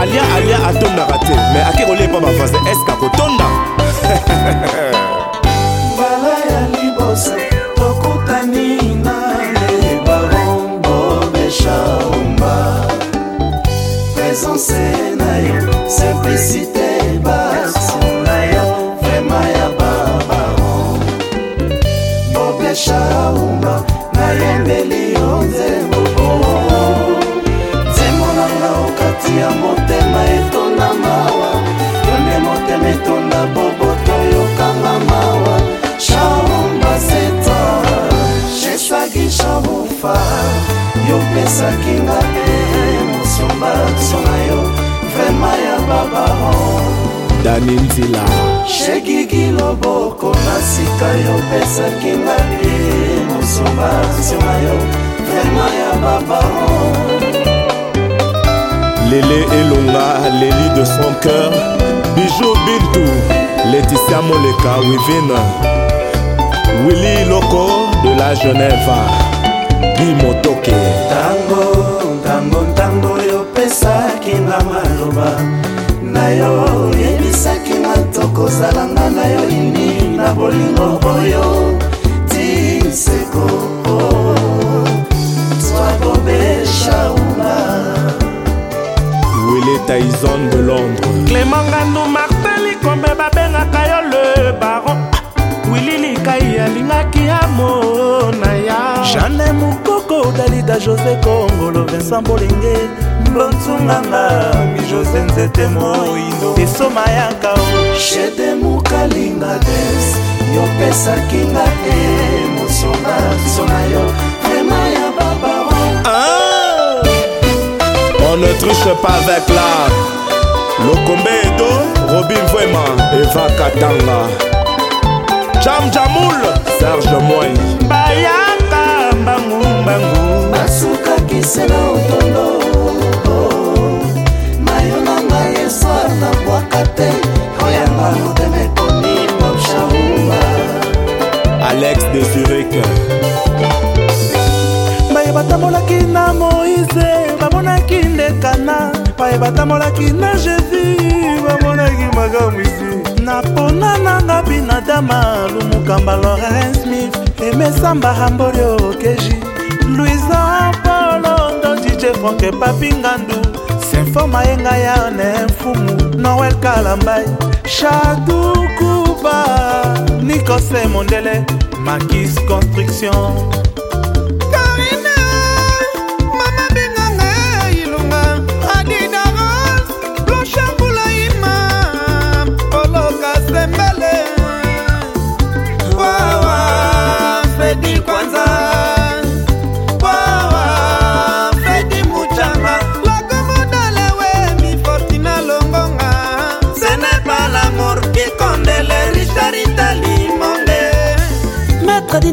alia alia atondaka te me ake kolepa bavase eske akotonda mbala ya liboso tokutani na lebarongo beshaumba presence na yo simplicité baso na yo vrema ya babaron bobeshaumba nayembeli yo nzembo ya motema etonda mawa yonde motema etonda boboto yokanga mawa shaombaseta jesaki shaofa yopesaki nga te mosumba so na yo vrema ya babao dani nzila shekiki loboko na sika yopesaki ngai mosumba nsima yo vrema ya babao Lélé Elonga, Lélie de son cœur, Bijou Bintou, Laetitia Moleka, Wivine, Willy Loco de la Genève, Guy Motoke. Tango, tango, tango, yopesaki na maloba na yo yebisaki na tokozalanga na yo lini na bolingo oyo tinseko oh. tyson de londres clément ngandu martin likombe babengaka yo le baron wili likai alingaki amona ya jane mokoko dalida josé kongolo vincent bolenge mbontunganga mi josé nzete moindo esoma yaka o shede mokalinga des yopesaki nga te mosonga biso na yo ne triche pas avec l'art. Lokombedo, Robin Vwema, Eva Katanga. Jam Jamoul, Serge Moy. Bayaka mbangu mbangu. Basuka kisela otondo. Mayo na ngai esor na bwaka te. Oya mbangu teme komi mobshaumba. Alex de Zurich. Baye batambolaki na mo nzela epai batambolaki na jésus bamonaki makambo isi na mpona nanga binadama lumukamba lorence smith emesamba hamborio keji luisa polongo dije franke papingandu sinfo mayenga ya ne mfumu noel kalambai shadukuba nikose mondele makis construction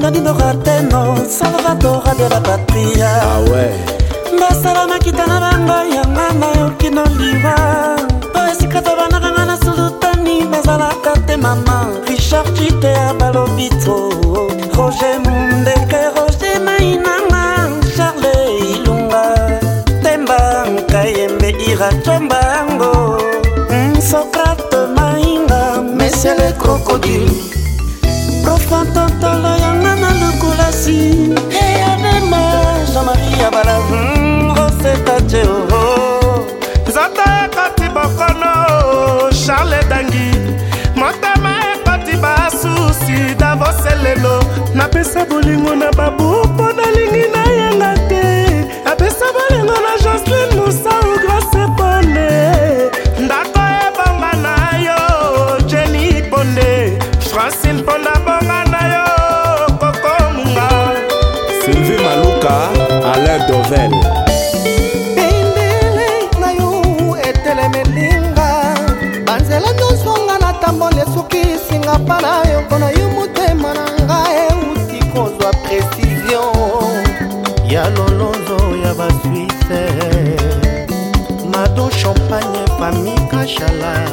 danino karteno salvatora de la patria ah basalamaki tana bango yanga nayoki na liwa po esika tobanaka nga na sulutani bazalaka te mama richard cite ya balobito roger mundeke roger mainanga charle ilunga temba nkayembe iratombango mm, socrate mainga mesiele crocodile masi eyabema jean-marie abala hmm, rosetateo nzata ekoti bokono charle dangi motema ekoti basusi davoselelo napesa bolingo na babu mokolo esuki esinga mpa na yoko na yo motema na ngai euti kozwa presizio ya lolonzo ya baswise mado champagne famikashala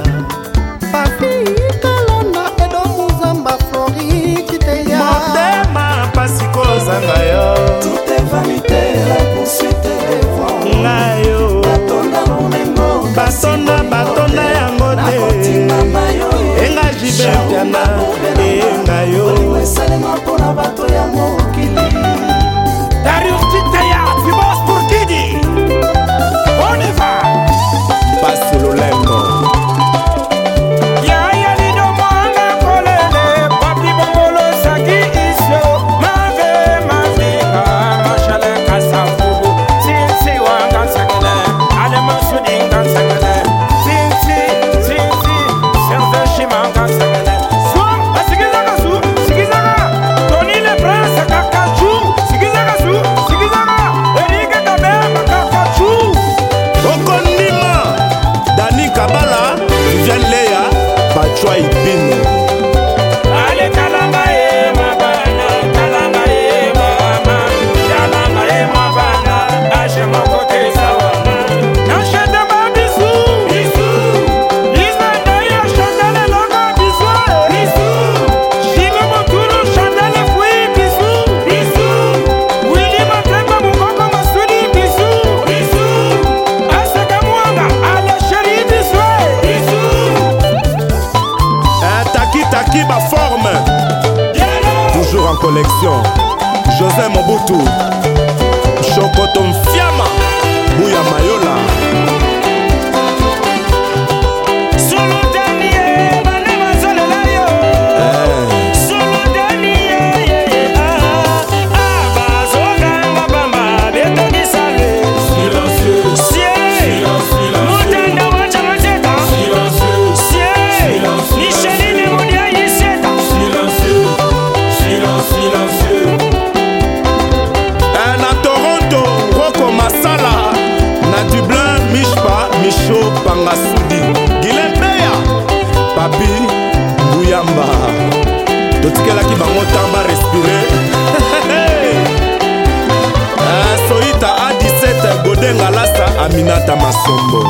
papi buyamba totikelaki bango ntamba respire eh, soita a 17 godengalasa aminata masombo